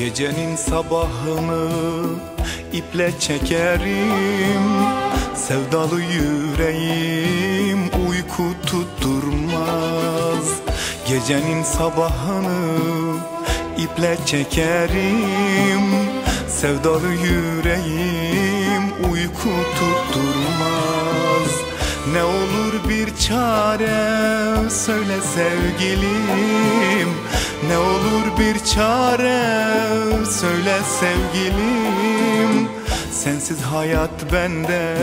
Gecenin sabahını iple çekerim Sevdalı yüreğim uyku tutturmaz. Gecenin sabahını iple çekerim Sevdalı yüreğim uyku tutturmaz. Ne olur bir çare söyle sevgilim Ne olur bir çare söyle sevgilim. Sensiz hayat bende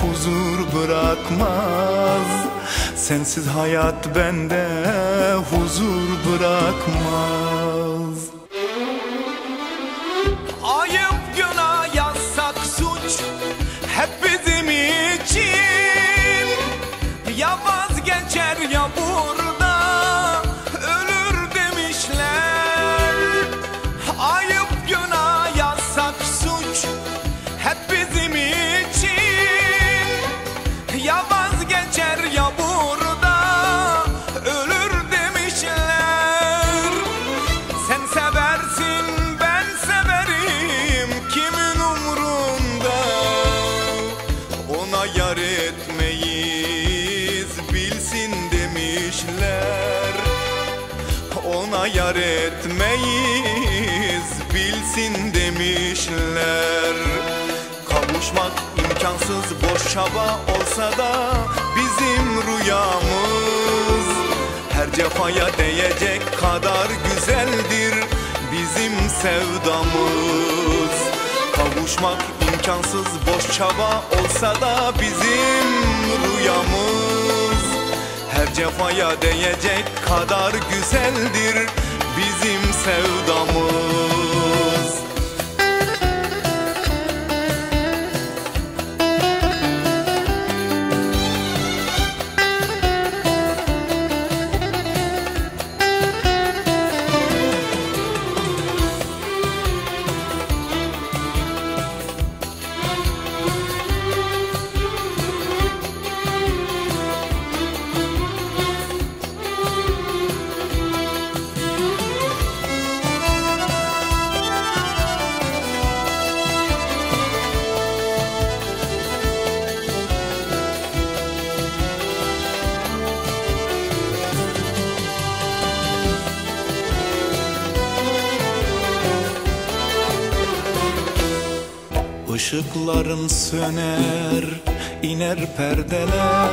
huzur bırakmaz. Sensiz hayat bende huzur bırakmaz Ona yar etmeyiz. Bilsin demişler. Kavuşmak imkansız boş çaba olsa da bizim rüyamız. Her cefaya değecek kadar güzeldir bizim sevdamız. Kavuşmak imkansız boş çaba olsa da bizim rüyamız Her cefaya değecek kadar güzeldir bizim sevdamız Işıkların söner, iner perdeler.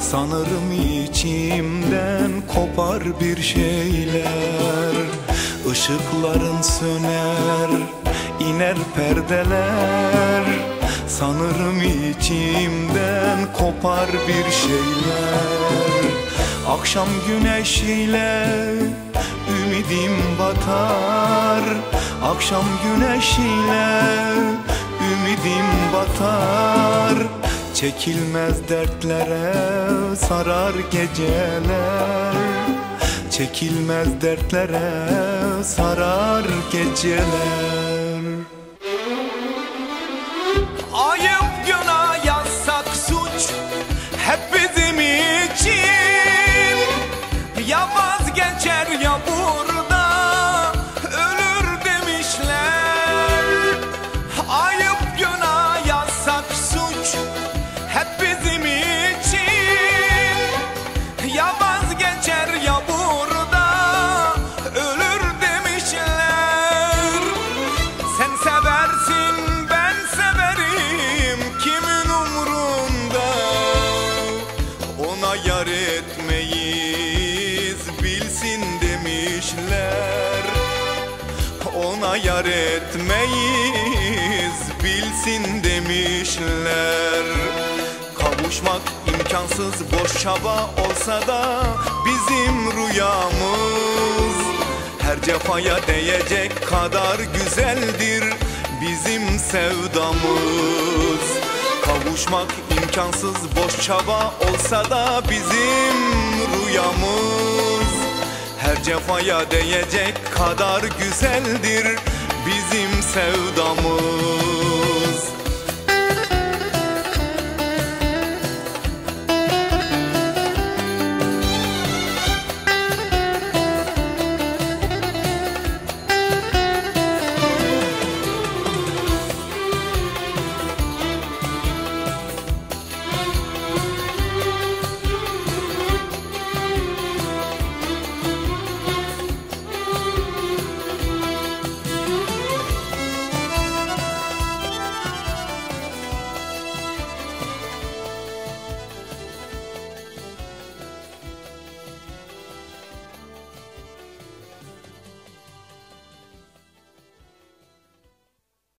Sanırım içimden kopar bir şeyler. Işıkların söner, iner perdeler. Sanırım içimden kopar bir şeyler. Akşam güneşiyle ümidim batar. Akşam güneşiyle batar Çekilmez dertlere sarar geceler. Çekilmez dertlere sarar geceler Ona yar etmeyiz. Bilsin demişler. Kavuşmak imkansız boş çaba olsa da bizim rüyamız. Her cefaya değecek kadar güzeldir bizim sevdamız. Kavuşmak imkansız boş çaba olsa da bizim rüyamız Her cefaya değecek kadar güzeldir bizim sevdamız